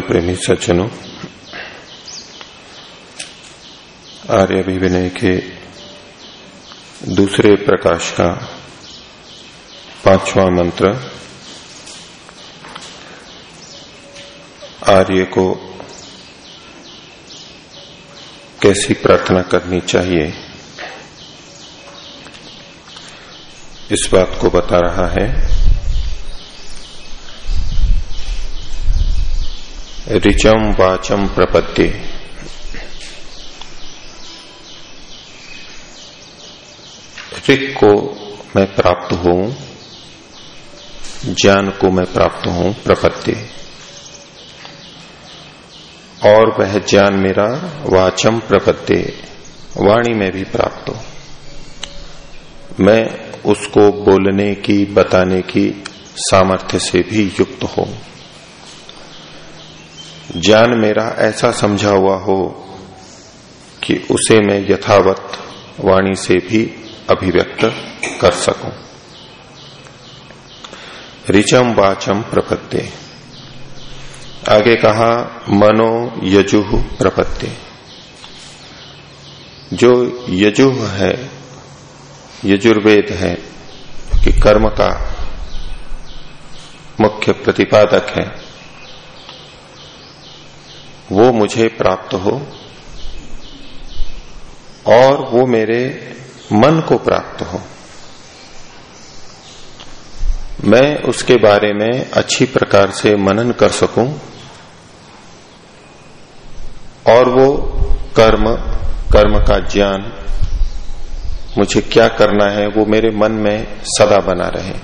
प्रेमी सज्जनों, आर्य अभिविनय के दूसरे प्रकाश का पांचवा मंत्र, आर्य को कैसी प्रार्थना करनी चाहिए, इस बात को बता रहा है। ऋचम वाचम प्रपत्ति ऋक को मैं प्राप्त हूँ ज्ञान को मैं प्राप्त हूँ प्रपत्ति और वह ज्ञान मेरा वाचम प्रपत्ति वाणी में भी प्राप्त हो। मैं उसको बोलने की, बताने की सामर्थ्य से भी युक्त हूँ ज्ञान मेरा ऐसा समझा हुआ हो कि उसे मैं यथावत वाणी से भी अभिव्यक्त कर सकूँ। रिचम वाचम प्रपत्ति। आगे कहा, मनो यजुह प्रपत्ति। जो यजुह है, यजुर्वेद है, कि कर्म का मुख्य प्रतिपादक है वो मुझे प्राप्त हो और वो मेरे मन को प्राप्त हो। मैं उसके बारे में अच्छी प्रकार से मनन कर सकूँ और वो कर्म कर्म का ज्ञान मुझे क्या करना है वो मेरे मन में सदा बना रहे।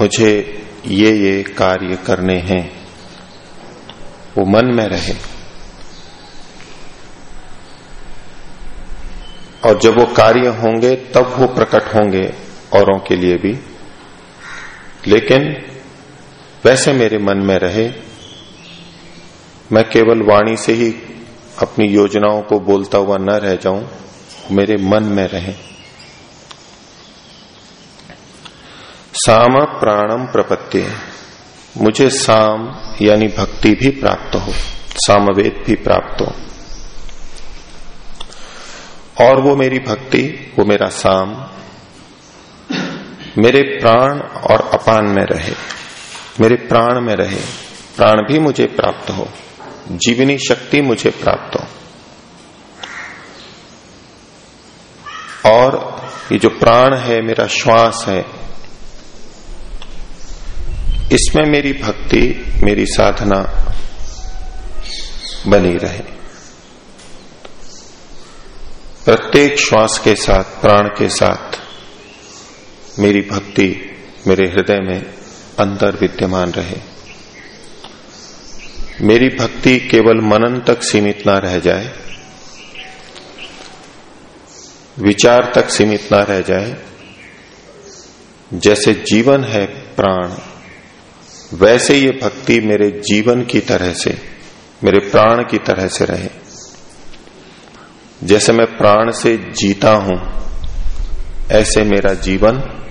मुझे ये ये कार्य करने हैं। वो मन में रहे। और जब वो कार्य होंगे, तब वो प्रकट होंगे औरों के लिए भी। लेकिन वैसे मेरे मन में रहे, मैं केवल वाणी से ही अपनी योजनाओं को बोलता हुआ न रह जाऊँ, मेरे मन में रहे। साम प्राणम प्रपत्ति मुझे साम यानी भक्ति भी प्राप्त हो, सामवेद भी प्राप्त हो। और वो मेरी भक्ति, वो मेरा साम, मेरे प्राण और अपान में रहे, मेरे प्राण में रहे। प्राण भी मुझे प्राप्त हो, जीवनी शक्ति मुझे प्राप्त हो। और ये जो प्राण है, मेरा श्वास है इसमें मेरी भक्ति, मेरी साधना बनी रहे। प्रत्येक श्वास के साथ, प्राण के साथ मेरी भक्ति मेरे हृदय में अंदर विद्यमान रहे। मेरी भक्ति केवल मनन तक सीमित ना रह जाए, विचार तक सीमित ना रह जाए, जैसे जीवन है प्राण वैसे ये भक्ति मेरे जीवन की तरह से, मेरे प्राण की तरह से रहे। जैसे मैं प्राण से जीता हूँ, ऐसे मेरा जीवन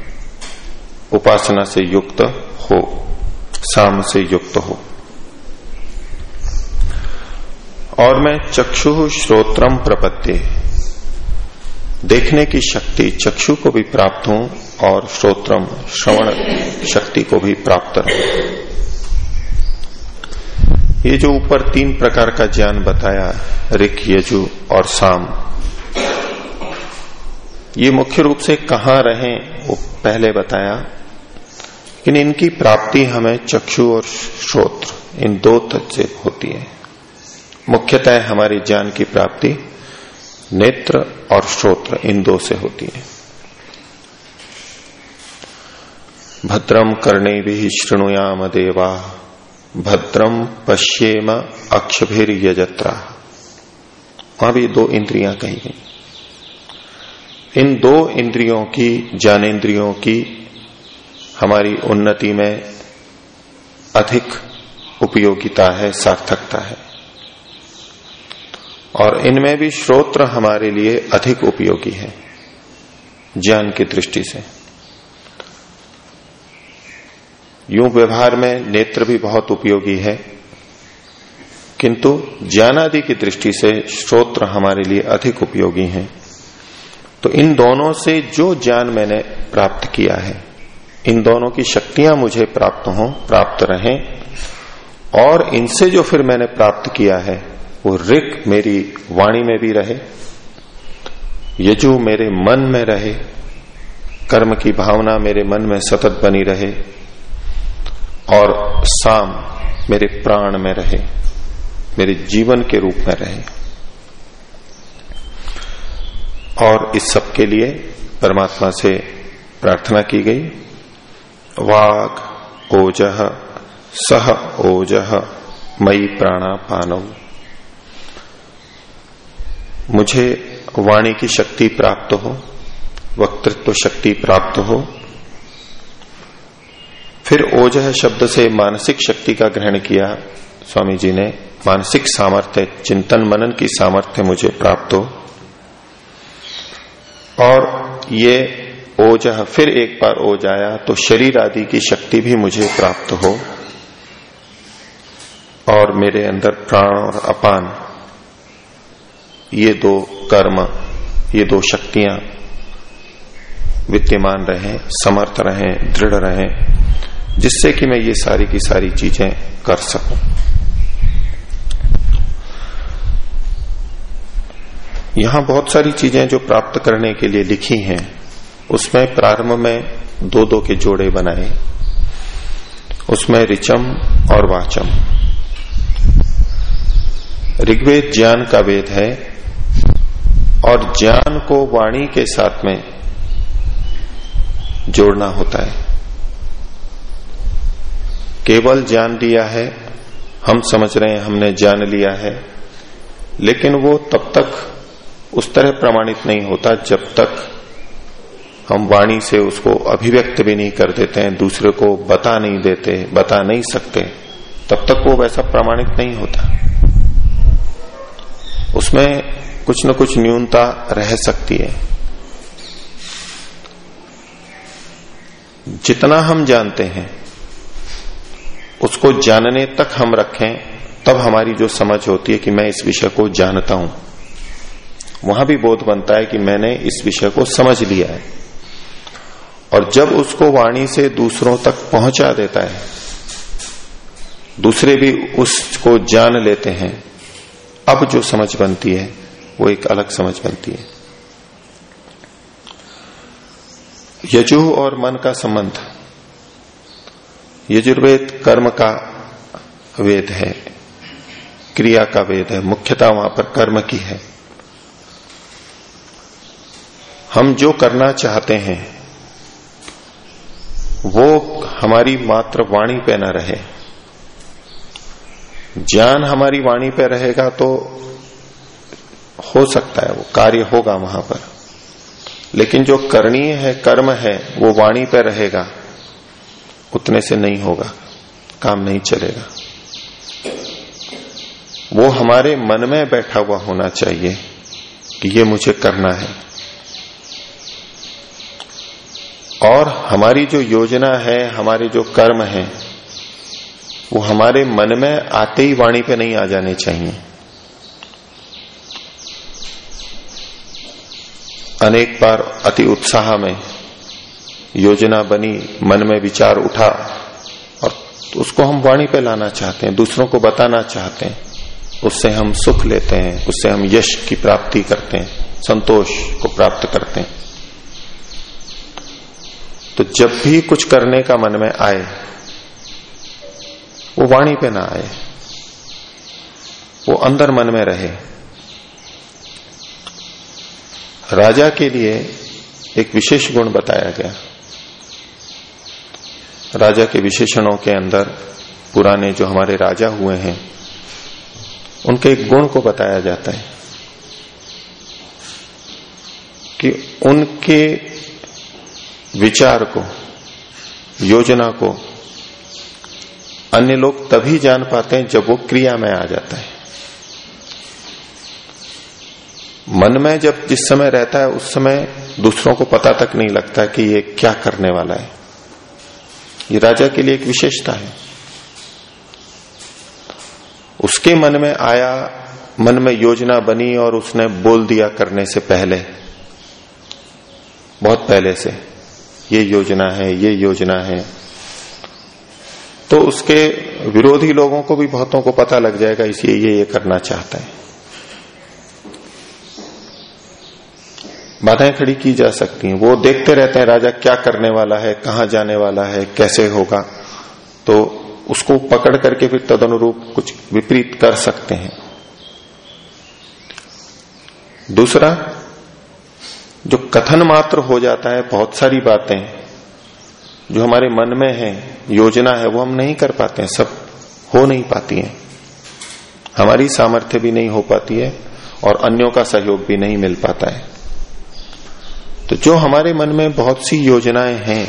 उपासना से युक्त हो, साम से युक्त हो। और मैं चक्षु श्रोत्रम प्रपत्ति। देखने की शक्ति चक्षु को भी प्राप्त हो और श्रोत्रम, श्रवण शक्ति को भी प्राप्त रहो ये जो ऊपर तीन प्रकार का ज्ञान बताया, ऋख, यजु और साम, ये मुख्य रूप से कहाँ रहे वो पहले बताया, लेकिन इनकी प्राप्ति हमें चक्षु और श्रोत्र, इन दो तक से होती है। मुख्यतः हमारी ज्ञान की प्राप्ति नेत्र और श्रोत्र इन दो से होती है। भद्रम कर्णे भी श्रृणुयाम देवा भद्रम पश्येम अक्षभिर यजत्रा वहाँ भी दो इंद्रियाँ कही गई इन दो इंद्रियों की, ज्ञानेन्द्रियों की हमारी उन्नति में अधिक उपयोगिता है, सार्थकता है। और इनमें भी श्रोत्र हमारे लिए अधिक उपयोगी है, ज्ञान की दृष्टि से। यूँ व्यवहार में नेत्र भी बहुत उपयोगी है, किंतु ज्ञान आदि की दृष्टि से श्रोत्र हमारे लिए अधिक उपयोगी हैं। तो इन दोनों से जो ज्ञान मैंने प्राप्त किया है, इन दोनों की शक्तियाँ मुझे प्राप्त हों, प्राप्त रहें, और इनसे जो फिर मैंने प्राप्त किया है वो रिक मेरी वाणी में भी रहे, यजु मेरे मन में रहे, कर्म की भावना मेरे मन में सतत बनी रहे, और साम मेरे प्राण में रहे, मेरे जीवन के रूप में रहे। और इस सब के लिए परमात्मा से प्रार्थना की गई, वाग ओजह सह ओजह मई प्राणा पानव मुझे वाणी की शक्ति प्राप्त हो, वक्तृत्व शक्ति प्राप्त हो। फिर ओजह शब्द से मानसिक शक्ति का ग्रहण किया। स्वामी जी ने मानसिक सामर्थ्य, चिंतन मनन की सामर्थ्य मुझे प्राप्त हो। और ये ओजह फिर एक बार ओज आया तो शरीर आदि की शक्ति भी मुझे प्राप्त हो। और मेरे अंदर प्राण और अपान ये दो कर्म, ये दो शक्तियाँ विद्यमान रहे, समर्थ रहे, दृढ़ रहे, जिससे कि मैं ये सारी की सारी चीज़ें कर सकूँ। यहाँ बहुत सारी चीज़ें जो प्राप्त करने के लिए लिखी हैं, उसमें प्रारंभ में दो दो के जोड़े बनाए, उसमें रिचम और वाचम। ऋग्वेद ज्ञान का वेद है और ज्ञान को वाणी के साथ में जोड़ना होता है। केवल ज्ञान दिया है, हम समझ रहे हैं, हमने जान लिया है, लेकिन वो तब तक उस तरह प्रमाणित नहीं होता जब तक हम वाणी से उसको अभिव्यक्त भी नहीं कर देते हैं, दूसरे को बता नहीं देते, बता नहीं सकते, तब तक वो वैसा प्रमाणित नहीं होता। उसमें कुछ न कुछ न्यूनता रह सकती है। जितना हम जानते हैं, उसको जानने तक हम रखें, तब हमारी जो समझ होती है कि मैं इस विषय को जानता हूँ। वहाँ भी बोध बनता है कि मैंने इस विषय को समझ लिया है। और जब उसको वाणी से दूसरों तक पहुँचा देता है, दूसरे भी उसको जान लेते हैं, अब जो समझ बनती है वो एक अलग समझ बनती है। यजु और मन का संबंध। यजुर्वेद कर्म का वेद है, क्रिया का वेद है, मुख्यता वहाँ पर कर्म की है। हम जो करना चाहते हैं, वो हमारी मात्र वाणी पे न रहे। ज्ञान हमारी वाणी पे रहेगा तो हो सकता है, वो कार्य होगा वहाँ पर। लेकिन जो करणीय है, कर्म है, वो वाणी पर रहेगा, उतने से नहीं होगा, काम नहीं चलेगा। वो हमारे मन में बैठा हुआ होना चाहिए कि ये मुझे करना है। और हमारी जो योजना है, हमारे जो कर्म है, वो हमारे मन में आते ही वाणी पे नहीं आ जाने चाहिए। अनेक बार अति उत्साह में योजना बनी, मन में विचार उठा और उसको हम वाणी पे लाना चाहते हैं, दूसरों को बताना चाहते हैं। उससे हम सुख लेते हैं, उससे हम यश की प्राप्ति करते हैं, संतोष को प्राप्त करते हैं। तो जब भी कुछ करने का मन में आए, वो वाणी पे ना आए, वो अंदर मन में रहे। राजा के लिए एक विशेष गुण बताया गया। राजा के विशेषणों के अंदर पुराने जो हमारे राजा हुए हैं, उनके एक गुण को बताया जाता है कि उनके विचार को, योजना को अन्य लोग तभी जान पाते हैं जब वो क्रिया में आ जाता है। मन में जब जिस समय रहता है, उस समय दूसरों को पता तक नहीं लगता कि ये क्या करने वाला है। ये राजा के लिए एक विशेषता है। उसके मन में आया, मन में योजना बनी और उसने बोल दिया करने से पहले, बहुत पहले से, ये योजना है, ये योजना है। तो उसके विरोधी लोगों को भी बहुतों को पता लग जाएगा, इसलिए ये ये करना चाहता है। बाधाएँ खड़ी की जा सकती हैं। वो देखते रहते हैं, राजा क्या करने वाला है, कहाँ जाने वाला है, कैसे होगा। तो उसको पकड़ करके फिर तदनुरूप कुछ विपरीत कर सकते हैं। दूसरा, जो कथन मात्र हो जाता है, बहुत सारी बातें, जो हमारे मन में है, योजना है, वो हम नहीं कर पाते हैं, सब हो नहीं पाती है। हमारी सामर्थ्य भी नहीं हो पाती है और अन्यों का सहयोग भी नहीं मिल पाता है। तो जो हमारे मन में बहुत सी योजनाएँ हैं,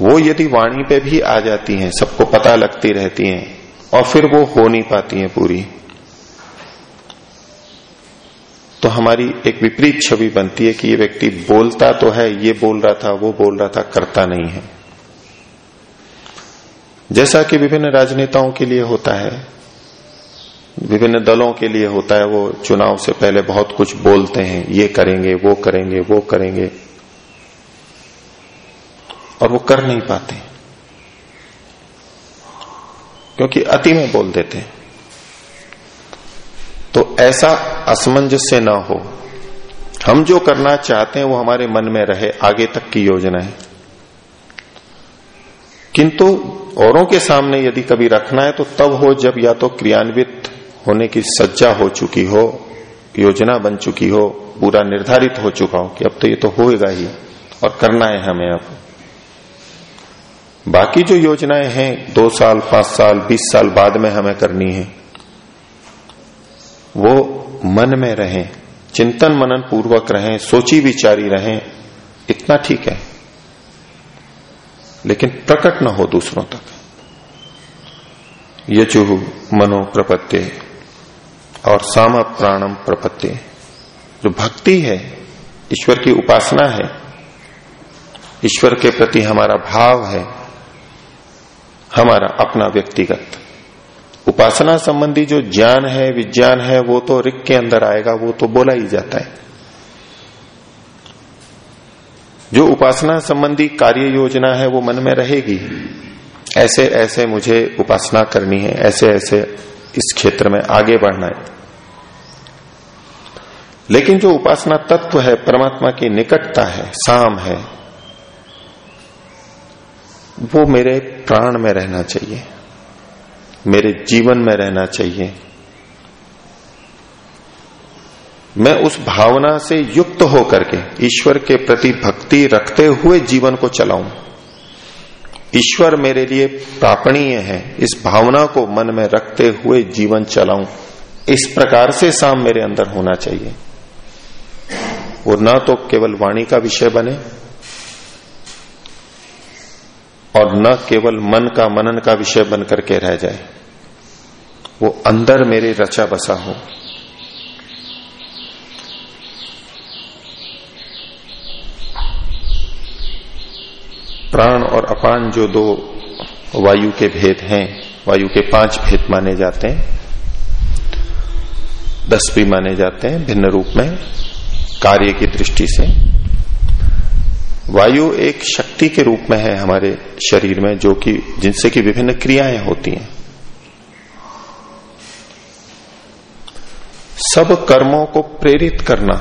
वो यदि वाणी पे भी आ जाती हैं, सबको पता लगती रहती हैं, और फिर वो हो नहीं पाती हैं पूरी तो हमारी एक विपरीत छवि बनती है कि ये व्यक्ति बोलता तो है, ये बोल रहा था, वो बोल रहा था, करता नहीं है। जैसा कि विभिन्न राजनेताओं के लिए होता है विभिन्न दलों के लिए होता है, वो चुनाव से पहले बहुत कुछ बोलते हैं, ये करेंगे, वो करेंगे वो करेंगे। और वो कर नहीं पाते। क्योंकि अति में बोल देते हैं। तो ऐसा असमंजस्य न हो। हम जो करना चाहते हैं, वो हमारे मन में रहे, आगे तक की योजना है। किंतु औरों के सामने यदि कभी रखना है तो तब हो जब या तो क्रियान्वित होने की सज्जा हो चुकी हो, योजना बन चुकी हो, पूरा निर्धारित हो चुका हो कि अब तो ये तो होएगा ही और करना है हमें अब। बाकी जो योजनाएँ हैं, दो साल, पाँच साल, बीस साल बाद में हमें करनी है, वो मन में रहें, चिंतन मनन पूर्वक रहें, सोची विचारी रहें, इतना ठीक है। लेकिन प्रकट न हो दूसरों तक। यचुह मनो प्रपत्ति। और साम प्राणम प्रपत्ति। जो भक्ति है, ईश्वर की उपासना है, ईश्वर के प्रति हमारा भाव है, हमारा अपना व्यक्तिगत। उपासना संबंधी जो ज्ञान है, विज्ञान है, वो तो रिक के अंदर आएगा, वो तो बोला ही जाता है। जो उपासना संबंधी कार्य योजना है, वो मन में रहेगी। ऐसे ऐसे मुझे उपासना करनी है ऐसे ऐसे इस क्षेत्र में आगे बढ़ना है। लेकिन जो उपासना तत्व है, परमात्मा की निकटता है, साम है, वो मेरे प्राण में रहना चाहिए, मेरे जीवन में रहना चाहिए। मैं उस भावना से युक्त होकर के, ईश्वर के प्रति भक्ति रखते हुए जीवन को चलाऊं। ईश्वर मेरे लिए प्रापणीय है, इस भावना को मन में रखते हुए जीवन चलाऊं। इस प्रकार से साम मेरे अंदर होना चाहिए। वो ना तो केवल वाणी का विषय बने और न केवल मन का मनन का विषय बन करके रह जाए। वो अंदर मेरे रचा बसा हो। प्राण और अपान जो दो वायु के भेद हैं, वायु के पाँच भेद माने जाते हैं, दस भी माने जाते हैं, भिन्न रूप में। कार्य की दृष्टि से। वायु एक शक्ति के रूप में है हमारे शरीर में, जो कि, जिनसे कि विभिन्न क्रियाएँ होती हैं। सब कर्मों को प्रेरित करना,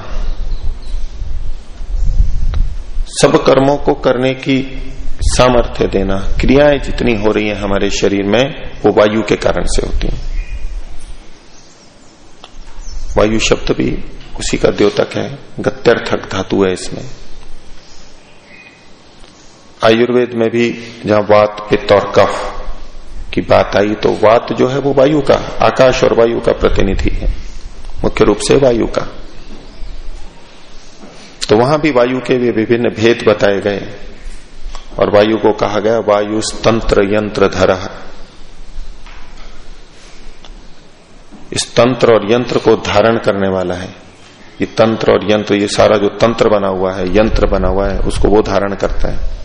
सब कर्मों को करने की सामर्थ्य देना, क्रियाएँ जितनी हो रही हैं हमारे शरीर में, वो वायु के कारण से होती हैं। वायु शब्द भी उसी का द्योतक है। गत्यर्थक धातु है इसमें। आयुर्वेद में भी जहाँ वात पित्त और कफ की बात आई तो वात जो है वो वायु का, आकाश और वायु का प्रतिनिधि है। मुख्य रूप से वायु का। तो वहाँ भी वायु के भी विभिन्न भेद बताए गए और वायु को कहा गया वायु तंत्र यंत्र धर इस तंत्र और यंत्र को धारण करने वाला है। ये तंत्र और यंत्र, ये सारा जो तंत्र बना हुआ है, यंत्र बना हुआ है, उसको वो धारण करता है।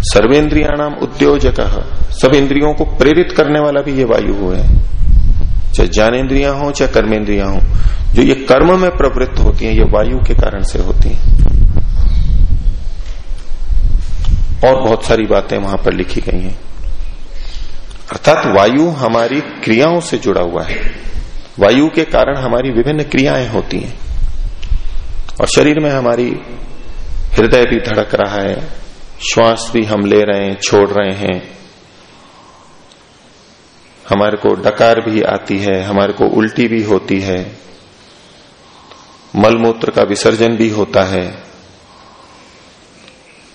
सर्वेन्द्रिया सर्वेन्द्रियाणाम उद्योजक। सब इंद्रियों को प्रेरित करने वाला भी ये वायु है। चाहे ज्ञानेन्द्रिया हो, चाहे कर्मेंद्रिया हो, जो ये कर्म में प्रवृत्त होती हैं, ये वायु के कारण से होती हैं। और बहुत सारी बातें वहाँ पर लिखी गई हैं। अर्थात वायु हमारी क्रियाओं से जुड़ा हुआ है। वायु के कारण हमारी विभिन्न क्रियाएँ होती हैं। और शरीर में हमारी हृदय भी धड़क रहा है, श्वास भी हम ले रहे हैं, छोड़ रहे हैं। हमारे को डकार भी आती है, हमारे को उल्टी भी होती है। मलमूत्र का विसर्जन भी होता है।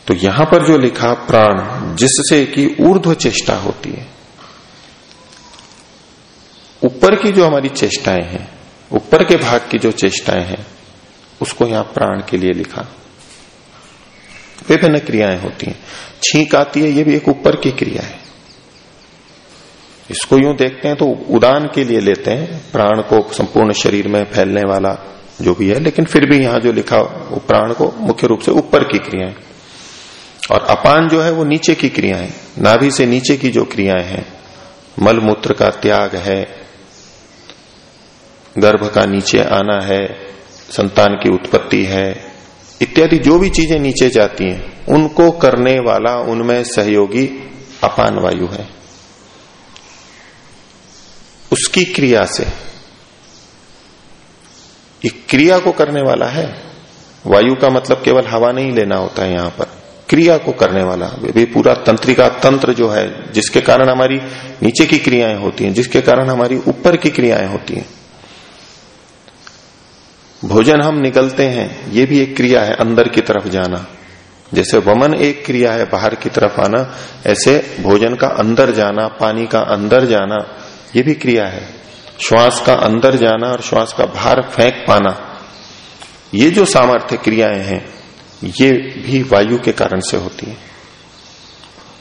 तो यहाँ पर जो लिखा प्राण, जिससे कि ऊर्ध्व चेष्टा होती है। ऊपर की जो हमारी चेष्टाएँ हैं, ऊपर के भाग की जो चेष्टाएँ हैं, उसको यहाँ प्राण के लिए लिखा। विभिन्न क्रियाएँ होती हैं। छींक आती है, ये भी एक ऊपर की क्रिया है। इसको यूँ देखते हैं तो उदान के लिए लेते हैं, प्राण को संपूर्ण शरीर में फैलने वाला जो भी है, लेकिन फिर भी यहाँ जो लिखा वो प्राण को मुख्य रूप से ऊपर की क्रियाएँ। और अपान जो है वो नीचे की क्रियाएँ, नाभि से नीचे की जो क्रियाएँ हैं, मल मूत्र का त्याग है गर्भ का नीचे आना है, संतान की उत्पत्ति है, इत्यादि जो भी चीज़ें नीचे जाती हैं, उनको करने वाला उनमें सहयोगी अपान वायु है। उसकी क्रिया से, ये क्रिया को करने वाला है। वायु का मतलब केवल हवा नहीं लेना होता है यहाँ पर, क्रिया को करने वाला। भी पूरा तंत्रिका तंत्र जो है, जिसके कारण हमारी नीचे की क्रियाएँ होती हैं, जिसके कारण हमारी ऊपर की क्रियाएँ होती हैं भोजन हम निकलते हैं, ये भी एक क्रिया है अंदर की तरफ़ जाना। जैसे वमन एक क्रिया है, बाहर की तरफ़ आना, ऐसे भोजन का अंदर जाना, पानी का अंदर जाना, ये भी क्रिया है। श्वास का अंदर जाना और श्वास का बाहर फेंक पाना, ये जो सामर्थ्य क्रियाएँ हैं, ये भी वायु के कारण से होती है।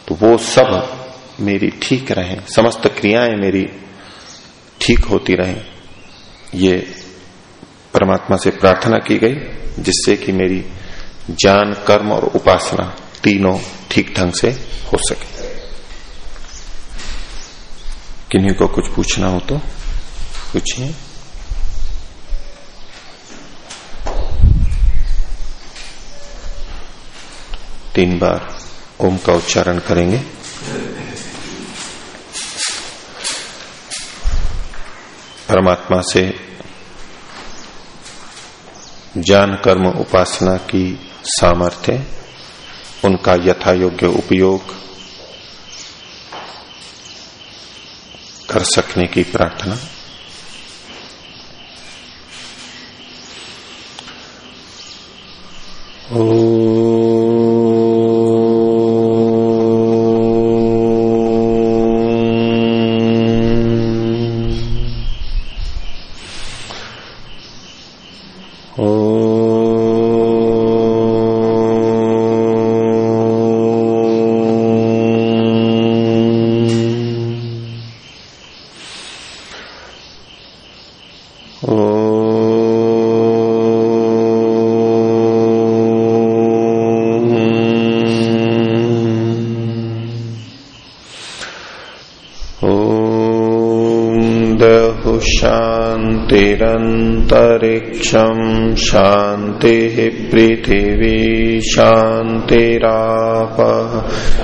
तो वो सब मेरी ठीक रहे, समस्त क्रियाएँ मेरी ठीक होती रहे, ये परमात्मा से प्रार्थना की गई, जिससे कि मेरी ज्ञान कर्म और उपासना तीनों ठीक ढंग से हो सके। किन्हीं को कुछ पूछना हो तो पूछिए। तीन बार ओम का उच्चारण करेंगे। परमात्मा से ज्ञान कर्म उपासना की सामर्थ्य उनका यथा योग्य उपयोग कर सकने की प्रार्थना। ओ Oh. शान्तिरन्तरिक्षम् शांति पृथिवी शांतिराप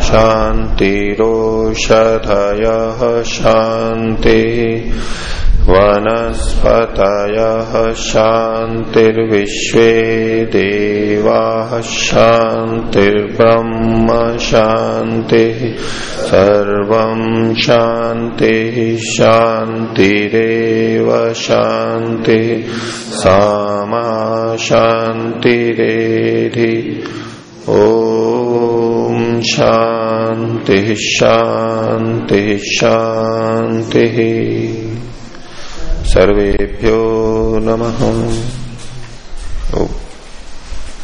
शान्तिरोषधयः शान्तिः। वनस्पतयः शान्तिर्विश्वे देवाः शान्तिर्ब्रह्म शान्तिः सर्वं शान्तिः शान्तिरेव शान्तिः सामा शान्तिरेधि ॐ शान्तिः शान्तिः शान्तिः सर्वेभ्यो नमः।